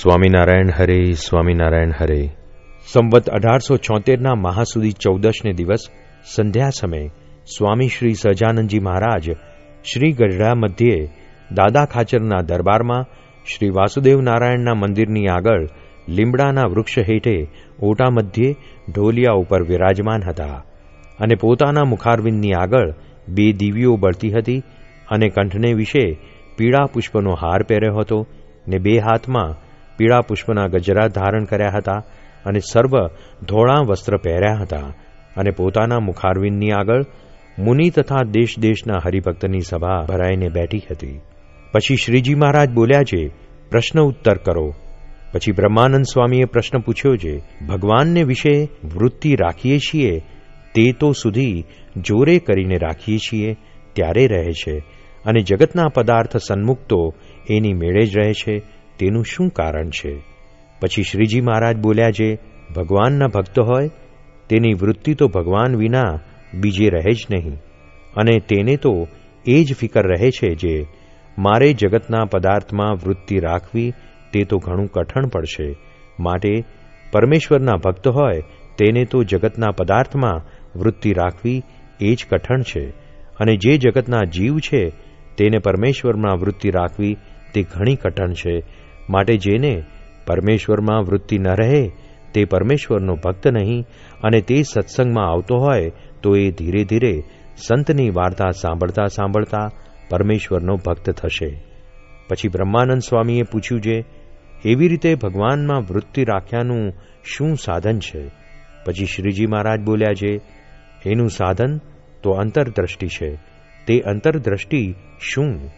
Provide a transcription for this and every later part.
સ્વામિનારાયણ હરે સ્વામિનારાયણ હરે. સંવત અઢારસો છોતેરના મહાસુદી ચૌદશને દિવસ, સંધ્યા સમયે, સ્વામી શ્રી સહજાનંદજી મહારાજ શ્રી ગઢડા મધ્યે, દાદા ખાચરના દરબારમાં, શ્રી વાસુદેવ નારાયણના મંદિરની આગળ, લીમડાના વૃક્ષ હેઠે, ઓટા મધ્યે, ઢોલિયા ઉપર વિરાજમાન હતા અને પોતાના મુખારવિંદની આગળ બે દીવીઓ બળતી હતી અને કંઠને વિશે પીળા પુષ્પનો હાર પહેર્યો હતો ને બે હાથમાં પીળા પુષ્પના ગજરા ધારણ કર્યા હતા અને સર્વ ધોળા વસ્ત્ર પહેર્યા હતા અને પોતાના મુખારવિંદની આગળ મુનિ તથા દેશ દેશના હરિભક્તની સભા ભરાઈને બેઠી હતી. પછી શ્રીજી મહારાજ બોલ્યા છે, પ્રશ્ન ઉત્તર કરો. પછી બ્રહ્માનંદ સ્વામીએ પ્રશ્ન પૂછ્યો છે, ભગવાનને વિશે વૃત્તિ રાખીએ છીએ? તે તો સુધી જોરે કરીને રાખીએ છીએ, ત્યારે રહે છે. અને જગતના પદાર્થ સન્મુક્તો એની મેળે જ રહે છે. તેનું શું કારણ છે? પછી શ્રીજી મહારાજ બોલ્યા જે ભગવાનના ભક્ત હોય, તેની વૃત્તિ તો ભગવાન વિના બીજે રહે જ નહીં. અને તેને તો એ જ ફિકર રહે છે જે મારે જગતના પદાર્થમાં વૃત્તિ રાખવી તે તો ઘણું કઠણ પડશે. માટે પરમેશ્વરના ભક્ત હોય, તેને તો જગતના પદાર્થમાં વૃત્તિ રાખવી એ જ કઠણ છે. અને જે જગતના જીવ છે, તેને પરમેશ્વરમાં વૃત્તિ રાખવી તે ઘણી કઠણ છે. માટે જેને પરમેશ્વરમાં વૃત્તિ ન રહે, તે પરમેશ્વરનો ભક્ત નહીં અને તે સત્સંગમાં આવતો હોય, તો એ ધીરે ધીરે સંતની વાર્તા સાંભળતા સાંભળતા પરમેશ્વરનો ભક્ત થશે. પછી બ્રહ્માનંદ સ્વામીએ પૂછ્યું છે એવી રીતે ભગવાનમાં વૃત્તિ રાખ્યાનું શું સાધન છે? પછી શ્રીજી મહારાજ બોલ્યા છે એનું સાધન તો અંતરદ્રષ્ટિ છે. તે અંતરદ્રષ્ટિ શું?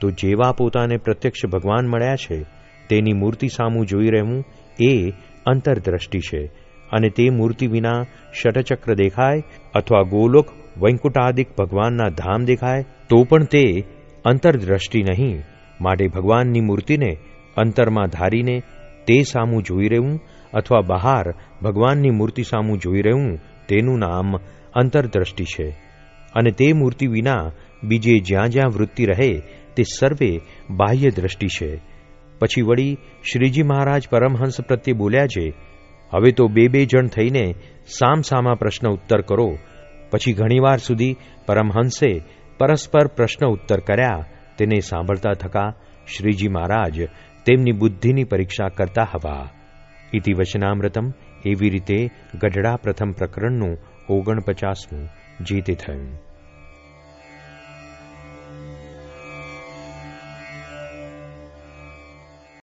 તો જેવા પોતાને પ્રત્યક્ષ ભગવાન મળ્યા છે તેની મૂર્તિ સામું જોઈ રહેવું એ અંતરદ્રષ્ટિ છે. અને તે મૂર્તિ વિના શટચક્ર દેખાય અથવા ગોલોક વૈકુંઠાદિક ભગવાનના ધામ દેખાય, તો પણ તે અંતરદ્રષ્ટિ નહીં. માટે ભગવાનની મૂર્તિને અંતરમાં ધારીને તે સામું જોઈ રહેવું અથવા બહાર ભગવાનની મૂર્તિ સામું જોઈ રહેવું તેનું નામ અંતરદ્રષ્ટિ છે. અને તે મૂર્તિ વિના બીજે જ્યાં જ્યાં વૃત્તિ રહે તે સર્વે બાહ્ય દ્રષ્ટિ છે. પછી વળી શ્રીજી મહારાજ પરમહંસ પ્રત્યે બોલ્યા છે, હવે તો બે બે જણ થઈને સામસામા પ્રશ્ન ઉત્તર કરો. પછી ઘણીવાર સુધી પરમહંસે પરસ્પર પ્રશ્ન ઉત્તર કર્યા. તેને સાંભળતા થકા શ્રીજી મહારાજ તેમની બુદ્ધિની પરીક્ષા કરતા હવા. ઇતિ વચનામૃતમ એવી રીતે ગઢડા પ્રથમ પ્રકરણનું ઓગણપચાસમું જે થયું.